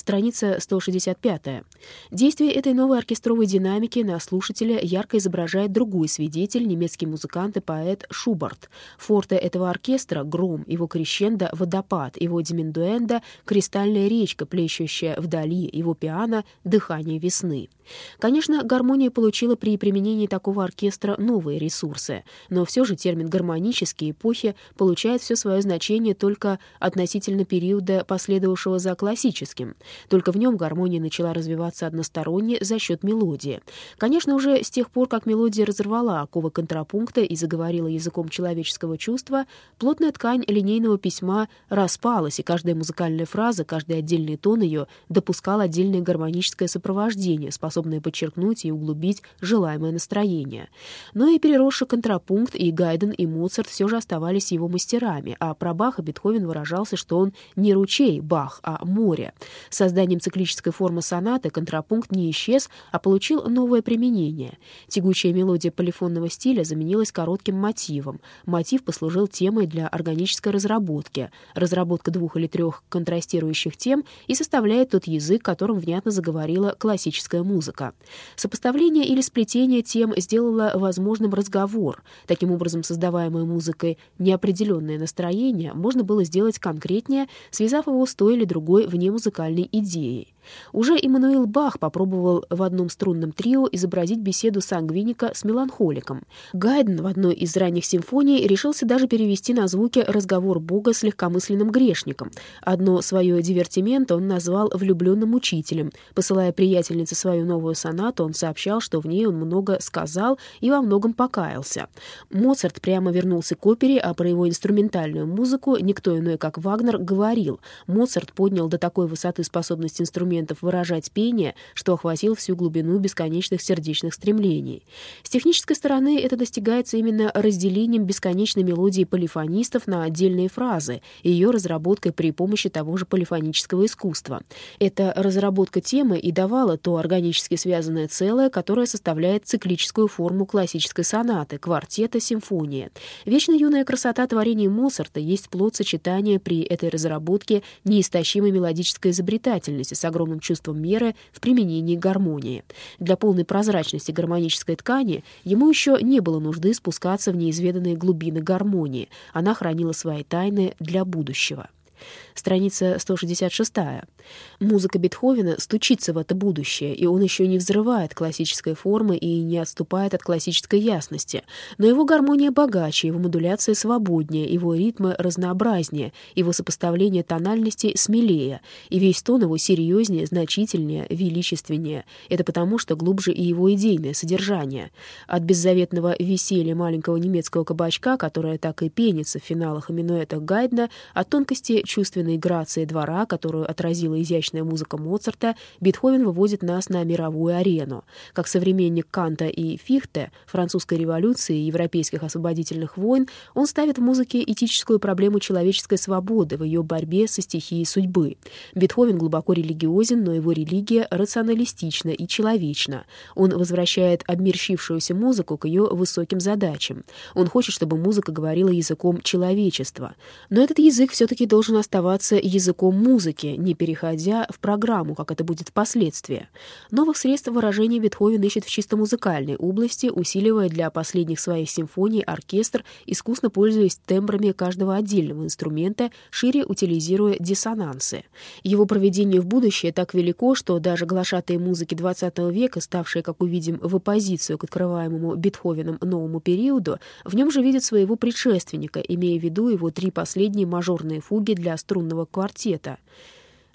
страница 165. Действие этой новой оркестровой динамики на слушателя ярко изображает другой свидетель, немецкий музыкант и поэт Шубарт. Форте этого оркестра — гром, его крещендо — водопад, его диминдуэнда — кристальная речка, плещущая вдали, его пиано — дыхание весны. Конечно, гармония получила при применении такого оркестра новые ресурсы, но все же термин «гармонические эпохи» получает все свое значение только относительно периода, последовавшего за классическим. Только в нем гармония начала развиваться односторонне за счет мелодии. Конечно, уже с тех пор, как мелодия разорвала оковы контрапункта и заговорила языком человеческого чувства, плотная ткань линейного письма распалась, и каждая музыкальная фраза, каждый отдельный тон ее допускал отдельное гармоническое сопровождение, способное подчеркнуть и углубить желаемое настроение. Но и переросший контрапункт и Гайден, и Моцарт все же оставались его мастерами, а про Баха Бетховен выражался, что он не ручей Бах, а море. Созданием циклической формы сонаты контрапункт не исчез, а получил новое применение. Тягучая мелодия полифонного стиля заменилась коротким мотивом. Мотив послужил темой для органической разработки. Разработка двух или трех контрастирующих тем и составляет тот язык, которым внятно заговорила классическая музыка. Сопоставление или сплетение тем сделало возможным разговор. Таким образом, создаваемой музыкой неопределенное настроение можно было сделать конкретнее, связав его с той или другой внемузыкальной идеей. Уже Иммануил Бах попробовал в одном струнном трио изобразить беседу сангвиника с меланхоликом. Гайден в одной из ранних симфоний решился даже перевести на звуки разговор Бога с легкомысленным грешником. Одно свое дивертимент он назвал «влюбленным учителем». Посылая приятельнице свою новую сонату, он сообщал, что в ней он много сказал и во многом покаялся. Моцарт прямо вернулся к опере, а про его инструментальную музыку никто иной, как Вагнер, говорил. Моцарт поднял до такой высоты способность инструмента инструментов выражать пение, что охватил всю глубину бесконечных сердечных стремлений. С технической стороны это достигается именно разделением бесконечной мелодии полифонистов на отдельные фразы и ее разработкой при помощи того же полифонического искусства. Эта разработка темы и давала то органически связанное целое, которое составляет циклическую форму классической сонаты, квартета, симфонии. Вечно юная красота творений Моцарта есть плод сочетания при этой разработке неистощимой мелодической изобретательности с огромным огромным чувством меры в применении гармонии. Для полной прозрачности гармонической ткани ему еще не было нужды спускаться в неизведанные глубины гармонии. Она хранила свои тайны для будущего. Страница 166. Музыка Бетховена стучится в это будущее, и он еще не взрывает классической формы и не отступает от классической ясности. Но его гармония богаче, его модуляция свободнее, его ритмы разнообразнее, его сопоставление тональностей смелее, и весь тон его серьезнее, значительнее, величественнее. Это потому, что глубже и его идейное содержание. От беззаветного веселья маленького немецкого кабачка, которое так и пенится в финалах и минуэтах Гайдна, от тонкости чувственной грации двора, которую отразила изящная музыка Моцарта, Бетховен выводит нас на мировую арену. Как современник Канта и Фихте, французской революции и европейских освободительных войн, он ставит в музыке этическую проблему человеческой свободы в ее борьбе со стихией судьбы. Бетховен глубоко религиозен, но его религия рационалистична и человечна. Он возвращает обмерщившуюся музыку к ее высоким задачам. Он хочет, чтобы музыка говорила языком человечества. Но этот язык все-таки должен оставаться языком музыки, не переходя в программу, как это будет впоследствии. Новых средств выражения Бетховен ищет в чисто музыкальной области, усиливая для последних своих симфоний оркестр, искусно пользуясь тембрами каждого отдельного инструмента, шире утилизируя диссонансы. Его проведение в будущее так велико, что даже глашатые музыки XX века, ставшие, как увидим, в оппозицию к открываемому Бетховеном новому периоду, в нем же видят своего предшественника, имея в виду его три последние мажорные фуги для для струнного квартета —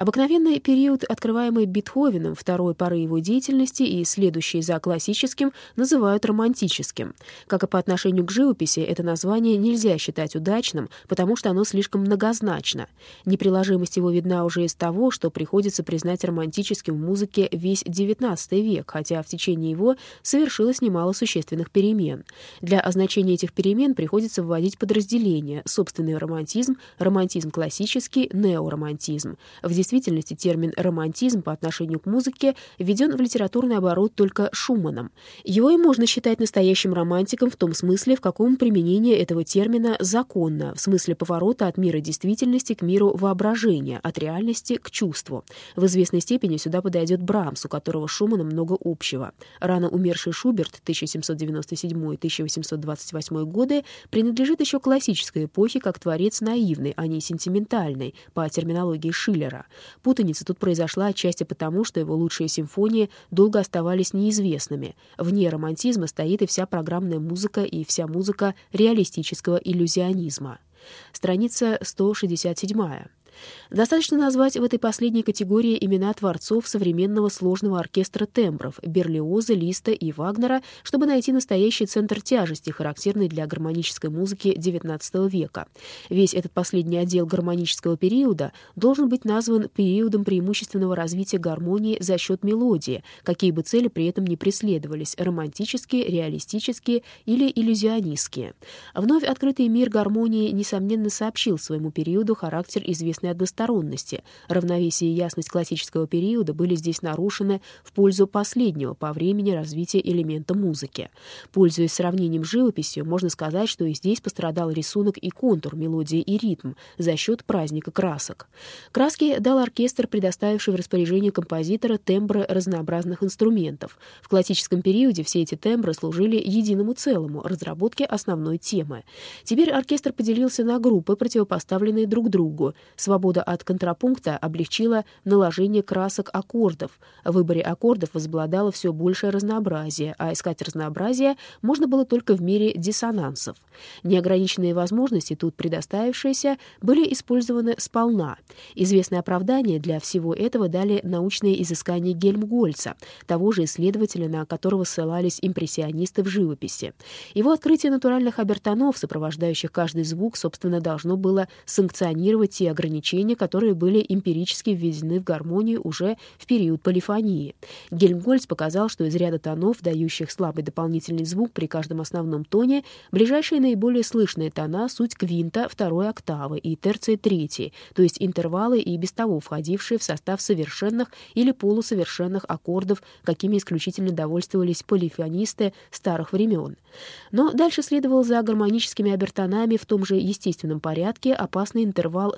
Обыкновенный период, открываемый Бетховеном второй поры его деятельности и следующий за классическим, называют романтическим. Как и по отношению к живописи, это название нельзя считать удачным, потому что оно слишком многозначно. Неприложимость его видна уже из того, что приходится признать романтическим в музыке весь XIX век, хотя в течение его совершилось немало существенных перемен. Для означения этих перемен приходится вводить подразделения — собственный романтизм, романтизм классический, неоромантизм. В действительности термин «романтизм» по отношению к музыке введен в литературный оборот только Шуманом. Его и можно считать настоящим романтиком в том смысле, в каком применение этого термина законно, в смысле поворота от мира действительности к миру воображения, от реальности к чувству. В известной степени сюда подойдет Брамс, у которого Шумана много общего. Рано умерший Шуберт 1797-1828 годы принадлежит еще классической эпохе как творец наивный, а не сентиментальный, по терминологии Шиллера. Путаница тут произошла отчасти потому, что его лучшие симфонии долго оставались неизвестными. Вне романтизма стоит и вся программная музыка, и вся музыка реалистического иллюзионизма. Страница 167. Достаточно назвать в этой последней категории имена творцов современного сложного оркестра тембров Берлиоза, Листа и Вагнера, чтобы найти настоящий центр тяжести, характерный для гармонической музыки XIX века. Весь этот последний отдел гармонического периода должен быть назван периодом преимущественного развития гармонии за счет мелодии, какие бы цели при этом не преследовались — романтические, реалистические или иллюзионистские. Вновь открытый мир гармонии, несомненно, сообщил своему периоду характер известной односторонности. Равновесие и ясность классического периода были здесь нарушены в пользу последнего по времени развития элемента музыки. Пользуясь сравнением с живописью, можно сказать, что и здесь пострадал рисунок и контур, мелодия и ритм за счет праздника красок. Краски дал оркестр, предоставивший в распоряжение композитора тембры разнообразных инструментов. В классическом периоде все эти тембры служили единому целому, разработке основной темы. Теперь оркестр поделился на группы, противопоставленные друг другу. Свобода от контрапункта облегчила наложение красок аккордов. В выборе аккордов возобладало все большее разнообразие, а искать разнообразие можно было только в мире диссонансов. Неограниченные возможности, тут предоставившиеся, были использованы сполна. Известное оправдание для всего этого дали научные изыскания Гельмгольца, того же исследователя, на которого ссылались импрессионисты в живописи. Его открытие натуральных обертонов, сопровождающих каждый звук, собственно, должно было санкционировать те ограничения, ограничения, которые были эмпирически введены в гармонию уже в период полифонии. Гельмгольц показал, что из ряда тонов, дающих слабый дополнительный звук при каждом основном тоне, ближайшие наиболее слышные тона — суть квинта второй октавы и терции третьей, то есть интервалы и без того входившие в состав совершенных или полусовершенных аккордов, какими исключительно довольствовались полифонисты старых времен. Но дальше следовал за гармоническими обертонами в том же естественном порядке опасный интервал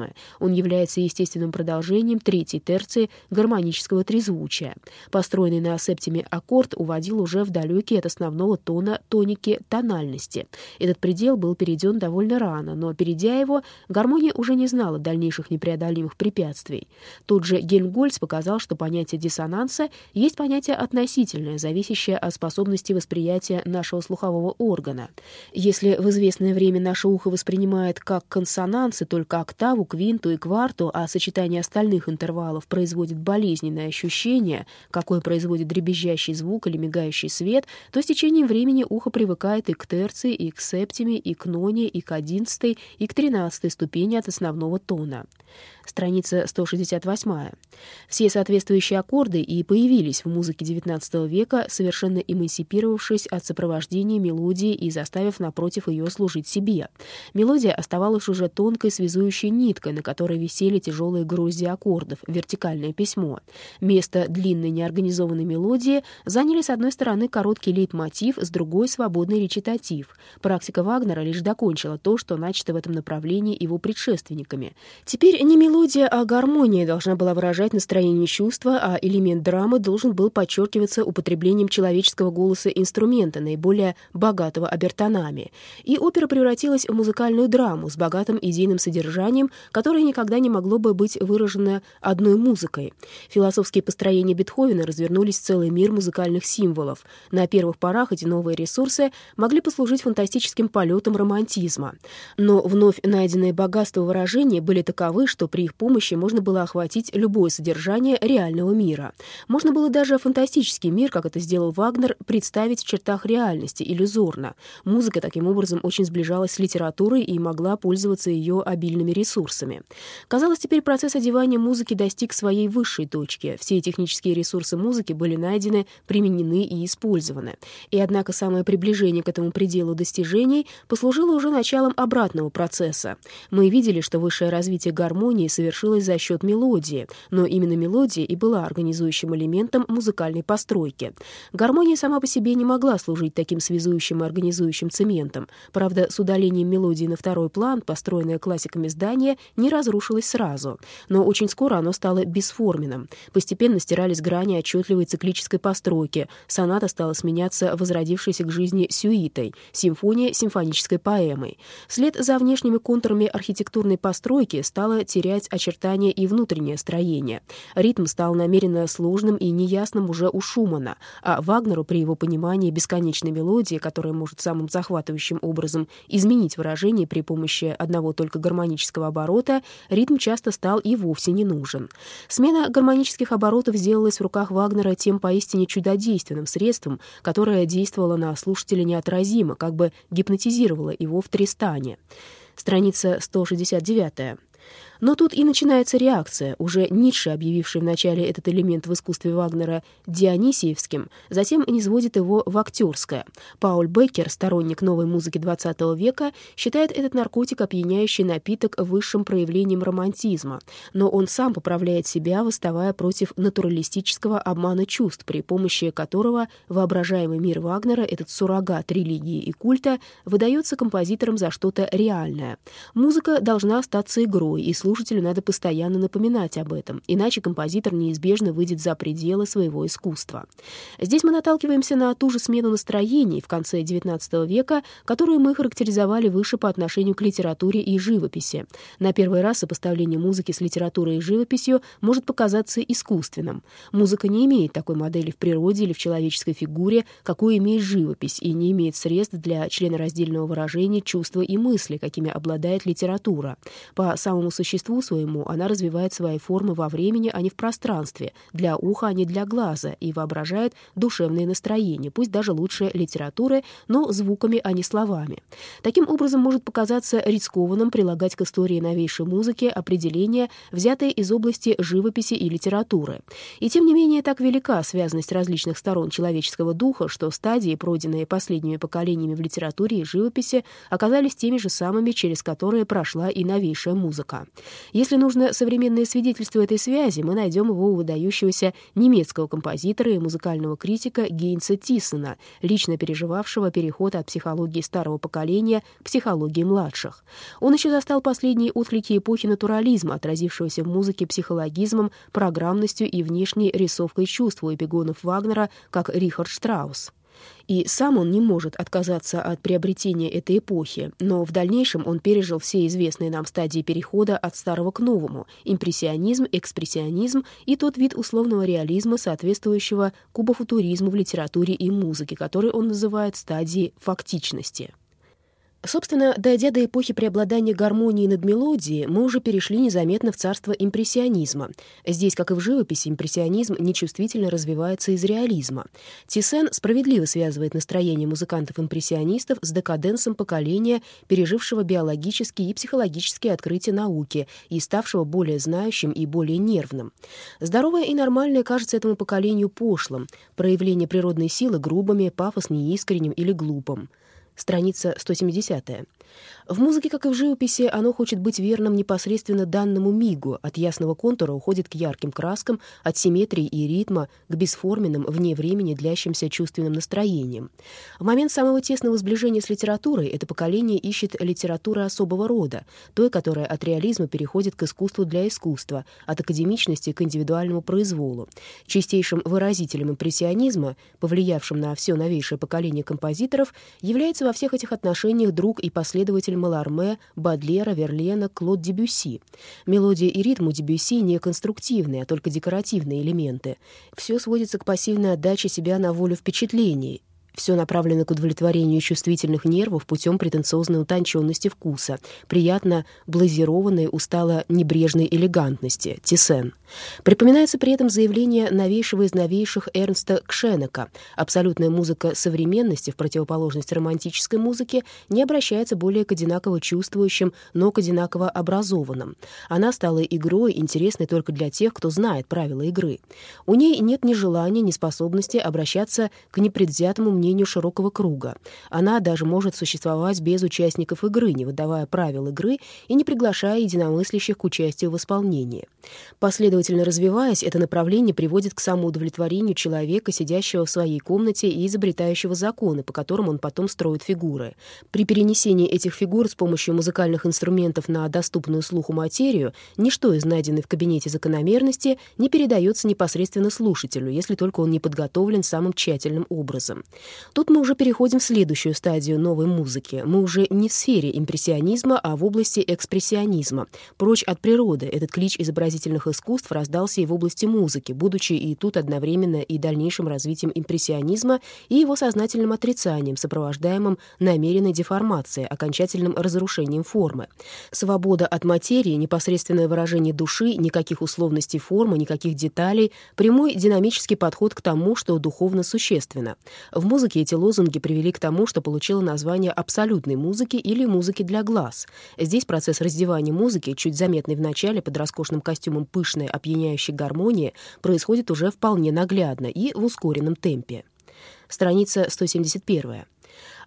септимы. Он является естественным продолжением третьей терции гармонического трезвучия. Построенный на септиме аккорд уводил уже в далекий от основного тона тоники тональности. Этот предел был перейден довольно рано, но, перейдя его, гармония уже не знала дальнейших непреодолимых препятствий. Тот же Гельмгольц показал, что понятие диссонанса есть понятие относительное, зависящее от способности восприятия нашего слухового органа. Если в известное время наше ухо воспринимает как консонансы только октаву, квинту и кварту, а сочетание остальных интервалов производит болезненное ощущение, какое производит дребезжащий звук или мигающий свет, то с течением времени ухо привыкает и к терции, и к септиме, и к ноне, и к одиннадцатой, и к тринадцатой ступени от основного тона страница 168. Все соответствующие аккорды и появились в музыке XIX века, совершенно эмансипировавшись от сопровождения мелодии и заставив напротив ее служить себе. Мелодия оставалась уже тонкой связующей ниткой, на которой висели тяжелые гроздья аккордов, вертикальное письмо. Место длинной неорганизованной мелодии заняли с одной стороны короткий лейтмотив, с другой — свободный речитатив. Практика Вагнера лишь докончила то, что начато в этом направлении его предшественниками. Теперь не мелодия, Мелодия о гармонии должна была выражать настроение чувства, а элемент драмы должен был подчеркиваться употреблением человеческого голоса инструмента, наиболее богатого обертонами. И опера превратилась в музыкальную драму с богатым идейным содержанием, которое никогда не могло бы быть выражено одной музыкой. Философские построения Бетховена развернулись в целый мир музыкальных символов. На первых порах эти новые ресурсы могли послужить фантастическим полетом романтизма. Но вновь найденные богатства выражения были таковы, что при их помощи можно было охватить любое содержание реального мира. Можно было даже фантастический мир, как это сделал Вагнер, представить в чертах реальности, иллюзорно. Музыка таким образом очень сближалась с литературой и могла пользоваться ее обильными ресурсами. Казалось, теперь процесс одевания музыки достиг своей высшей точки. Все технические ресурсы музыки были найдены, применены и использованы. И однако самое приближение к этому пределу достижений послужило уже началом обратного процесса. Мы видели, что высшее развитие гармонии совершилось за счет мелодии, но именно мелодия и была организующим элементом музыкальной постройки. Гармония сама по себе не могла служить таким связующим и организующим цементом. Правда, с удалением мелодии на второй план, построенное классиками здание не разрушилось сразу. Но очень скоро оно стало бесформенным. Постепенно стирались грани отчетливой циклической постройки. Соната стала сменяться возродившейся к жизни сюитой, симфония — симфонической поэмой. Вслед за внешними контурами архитектурной постройки стало терять очертания и внутреннее строение. Ритм стал намеренно сложным и неясным уже у Шумана, а Вагнеру при его понимании бесконечной мелодии, которая может самым захватывающим образом изменить выражение при помощи одного только гармонического оборота, ритм часто стал и вовсе не нужен. Смена гармонических оборотов сделалась в руках Вагнера тем поистине чудодейственным средством, которое действовало на слушателя неотразимо, как бы гипнотизировало его в Тристане. Страница 169. Но тут и начинается реакция, уже Ницше, объявивший в начале этот элемент в искусстве Вагнера Дионисиевским, затем низводит его в актерское. Пауль Беккер, сторонник новой музыки XX века, считает этот наркотик опьяняющий напиток высшим проявлением романтизма, но он сам поправляет себя, выставая против натуралистического обмана чувств, при помощи которого воображаемый мир Вагнера, этот суррогат религии и культа, выдается композиторам за что-то реальное. Музыка должна остаться игрой, и слушать слушателю надо постоянно напоминать об этом, иначе композитор неизбежно выйдет за пределы своего искусства. Здесь мы наталкиваемся на ту же смену настроений в конце XIX века, которую мы характеризовали выше по отношению к литературе и живописи. На первый раз сопоставление музыки с литературой и живописью может показаться искусственным. Музыка не имеет такой модели в природе или в человеческой фигуре, какую имеет живопись, и не имеет средств для членораздельного выражения чувства и мысли, какими обладает литература. По самому существу существу своему она развивает свои формы во времени, а не в пространстве, для уха, а не для глаза, и воображает душевные настроения, пусть даже лучше литературы, но звуками, а не словами. Таким образом, может показаться рискованным прилагать к истории новейшей музыки определения, взятые из области живописи и литературы. И тем не менее, так велика связанность различных сторон человеческого духа, что стадии, пройденные последними поколениями в литературе и живописи, оказались теми же самыми, через которые прошла и новейшая музыка. Если нужно современное свидетельство этой связи, мы найдем его у выдающегося немецкого композитора и музыкального критика Гейнса Тиссона, лично переживавшего переход от психологии старого поколения к психологии младших. Он еще застал последние отклики эпохи натурализма, отразившегося в музыке психологизмом, программностью и внешней рисовкой чувств у эпигонов Вагнера, как Рихард Штраус и сам он не может отказаться от приобретения этой эпохи, но в дальнейшем он пережил все известные нам стадии перехода от старого к новому — импрессионизм, экспрессионизм и тот вид условного реализма, соответствующего кубофутуризму в литературе и музыке, который он называет стадией фактичности. Собственно, дойдя до эпохи преобладания гармонии над мелодией, мы уже перешли незаметно в царство импрессионизма. Здесь, как и в живописи, импрессионизм нечувствительно развивается из реализма. Тисен справедливо связывает настроение музыкантов-импрессионистов с декаденсом поколения, пережившего биологические и психологические открытия науки и ставшего более знающим и более нервным. Здоровое и нормальное кажется этому поколению пошлым, проявление природной силы грубыми, пафос неискренним или глупым страница 170. В музыке, как и в живописи, оно хочет быть верным непосредственно данному мигу, от ясного контура уходит к ярким краскам, от симметрии и ритма к бесформенным, вне времени длящимся чувственным настроениям. В момент самого тесного сближения с литературой это поколение ищет литературы особого рода, той, которая от реализма переходит к искусству для искусства, от академичности к индивидуальному произволу. Чистейшим выразителем импрессионизма, повлиявшим на все новейшее поколение композиторов, является во всех этих отношениях друг и последователь Маларме, Бадлера, Верлена, Клод Дебюсси. Мелодия и ритм у Дебюсси не конструктивные, а только декоративные элементы. Все сводится к пассивной отдаче себя на волю впечатлений, все направлено к удовлетворению чувствительных нервов путем претенциозной утонченности вкуса, приятно блазированной, устало небрежной элегантности, Тисен. Припоминается при этом заявление новейшего из новейших Эрнста Кшенека. Абсолютная музыка современности, в противоположность романтической музыке, не обращается более к одинаково чувствующим, но к одинаково образованным. Она стала игрой, интересной только для тех, кто знает правила игры. У ней нет ни желания, ни способности обращаться к непредвзятому мнению широкого круга. Она даже может существовать без участников игры, не выдавая правил игры и не приглашая единомыслящих к участию в исполнении. Последовательно развиваясь, это направление приводит к самоудовлетворению человека, сидящего в своей комнате и изобретающего законы, по которым он потом строит фигуры. При перенесении этих фигур с помощью музыкальных инструментов на доступную слуху материю ничто из найденной в кабинете закономерности не передается непосредственно слушателю, если только он не подготовлен самым тщательным образом. Тут мы уже переходим в следующую стадию новой музыки. Мы уже не в сфере импрессионизма, а в области экспрессионизма. Прочь от природы этот клич изобразительных искусств раздался и в области музыки, будучи и тут одновременно и дальнейшим развитием импрессионизма и его сознательным отрицанием, сопровождаемым намеренной деформацией, окончательным разрушением формы. Свобода от материи, непосредственное выражение души, никаких условностей формы, никаких деталей, прямой динамический подход к тому, что духовно существенно. В музыке эти лозунги привели к тому, что получило название абсолютной музыки или музыки для глаз. Здесь процесс раздевания музыки, чуть заметный в начале под роскошным костюмом пышной, опьяняющей гармонии, происходит уже вполне наглядно и в ускоренном темпе. Страница 171.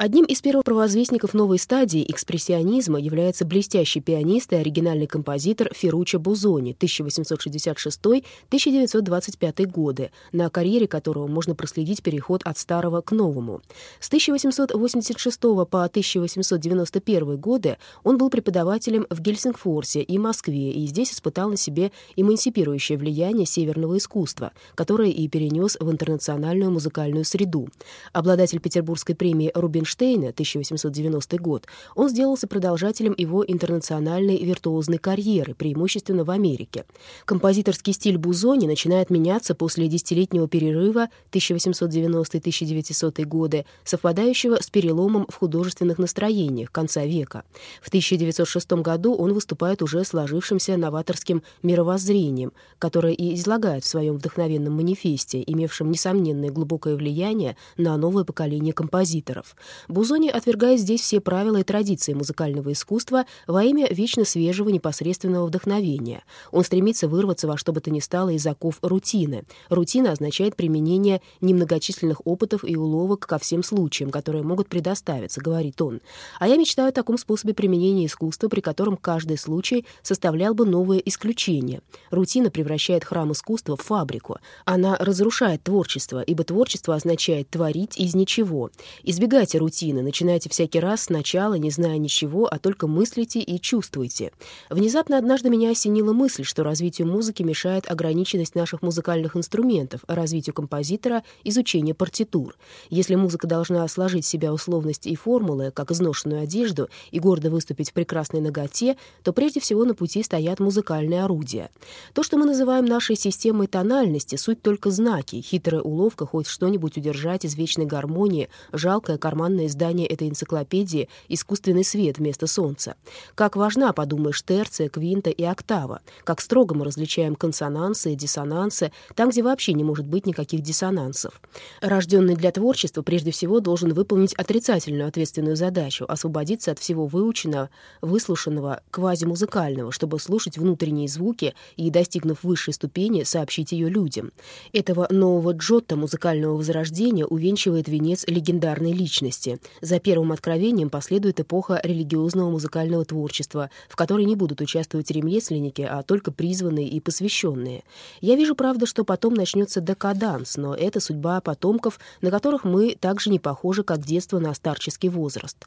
Одним из первых провозвестников новой стадии экспрессионизма является блестящий пианист и оригинальный композитор Ферруччо Бузони 1866-1925 годы, на карьере которого можно проследить переход от старого к новому. С 1886 по 1891 годы он был преподавателем в Гельсингфорсе и Москве и здесь испытал на себе эмансипирующее влияние северного искусства, которое и перенес в интернациональную музыкальную среду. Обладатель Петербургской премии Рубин Рубинштейна, 1890 год, он сделался продолжателем его интернациональной виртуозной карьеры, преимущественно в Америке. Композиторский стиль Бузони начинает меняться после десятилетнего перерыва 1890-1900 годы, совпадающего с переломом в художественных настроениях конца века. В 1906 году он выступает уже сложившимся новаторским мировоззрением, которое и излагает в своем вдохновенном манифесте, имевшем несомненное глубокое влияние на новое поколение композиторов. Бузони отвергает здесь все правила и традиции музыкального искусства во имя вечно свежего непосредственного вдохновения. Он стремится вырваться во что бы то ни стало из оков рутины. Рутина означает применение немногочисленных опытов и уловок ко всем случаям, которые могут предоставиться, говорит он. А я мечтаю о таком способе применения искусства, при котором каждый случай составлял бы новое исключение. Рутина превращает храм искусства в фабрику. Она разрушает творчество, ибо творчество означает творить из ничего. Избегайте рутины, начинайте всякий раз сначала, не зная ничего, а только мыслите и чувствуйте. Внезапно однажды меня осенила мысль, что развитию музыки мешает ограниченность наших музыкальных инструментов, а развитию композитора — изучение партитур. Если музыка должна сложить в себя условности и формулы, как изношенную одежду, и гордо выступить в прекрасной ноготе, то прежде всего на пути стоят музыкальные орудия. То, что мы называем нашей системой тональности, суть только знаки, хитрая уловка хоть что-нибудь удержать из вечной гармонии, жалкое карманное романное издание этой энциклопедии «Искусственный свет вместо солнца». Как важна, подумаешь, терция, квинта и октава. Как строго мы различаем консонансы и диссонансы, там, где вообще не может быть никаких диссонансов. Рожденный для творчества прежде всего должен выполнить отрицательную ответственную задачу — освободиться от всего выученного, выслушанного, квазимузыкального, чтобы слушать внутренние звуки и, достигнув высшей ступени, сообщить ее людям. Этого нового Джотта музыкального возрождения увенчивает венец легендарной личности древности. За первым откровением последует эпоха религиозного музыкального творчества, в которой не будут участвовать ремесленники, а только призванные и посвященные. Я вижу, правда, что потом начнется декаданс, но это судьба потомков, на которых мы также не похожи, как детство на старческий возраст.